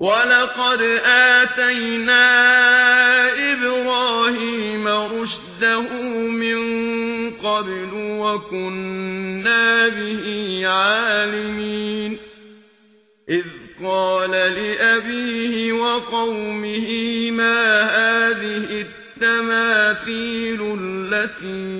وَلَقَدْ آتَيْنَا إِبْرَاهِيمَ رُشْدَهُ مِنْ قَبْلُ وَكُنَّا بِهِ عَالِمِينَ إِذْ قَالَ لِأَبِيهِ وَقَوْمِهِ مَا هَذِهِ التَّمَاثِيلُ الَّتِي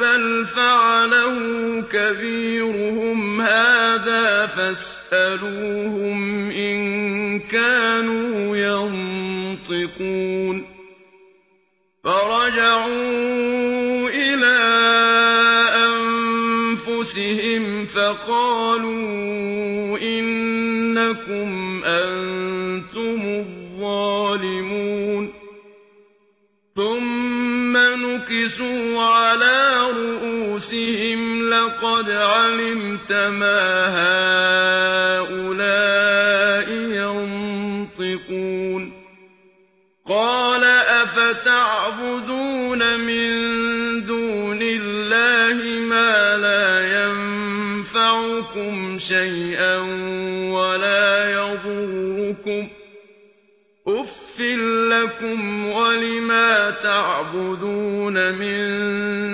بل فعله كبيرهم هذا فاسألوهم إن كانوا ينطقون فرجعوا إلى أنفسهم فقالوا إنكم نفسهم لقد علمت ما هؤلاء ينطقون. قال أفتعبدون من دون الله ما لا ينفعكم شيئا ولا يضركم. أفل لكم ولما تعبدون من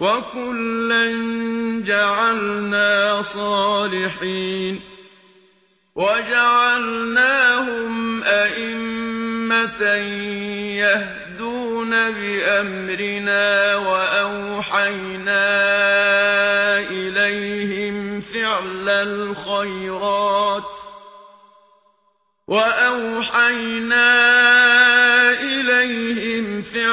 وَكُلًّا جَعَلْنَا صَالِحِينَ وَجَعَلْنَاهُمْ أَئِمَّةً يَهْدُونَ بِأَمْرِنَا وَأَوْحَيْنَا إِلَيْهِمْ فِعْلَ الْخَيْرَاتِ وَأَوْحَيْنَا إِلَيْهِمْ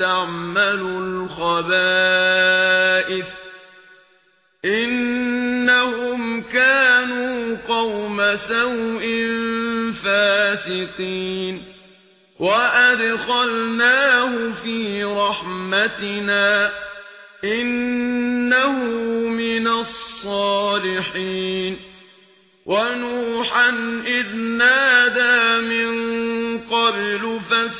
تَعْمَلُ الْخَبَائِثَ إِنَّهُمْ كَانُوا قَوْمَ سَوْءٍ فَاسِقِينَ وَأَدْخَلْنَاهُ فِي رَحْمَتِنَا إِنَّهُ مِنَ الصَّالِحِينَ وَنُوحًا إِذْ نَادَى مِن قَبْلُ فاسقين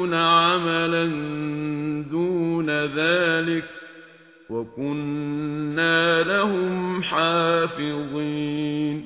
ومن دون ذلك وكنا لهم حافظين